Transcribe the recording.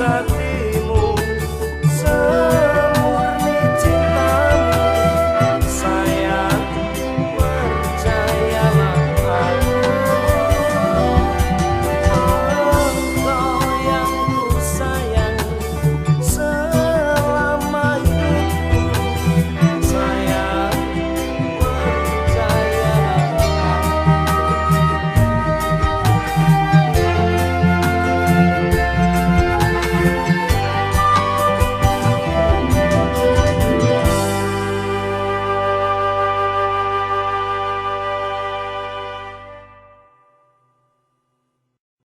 sad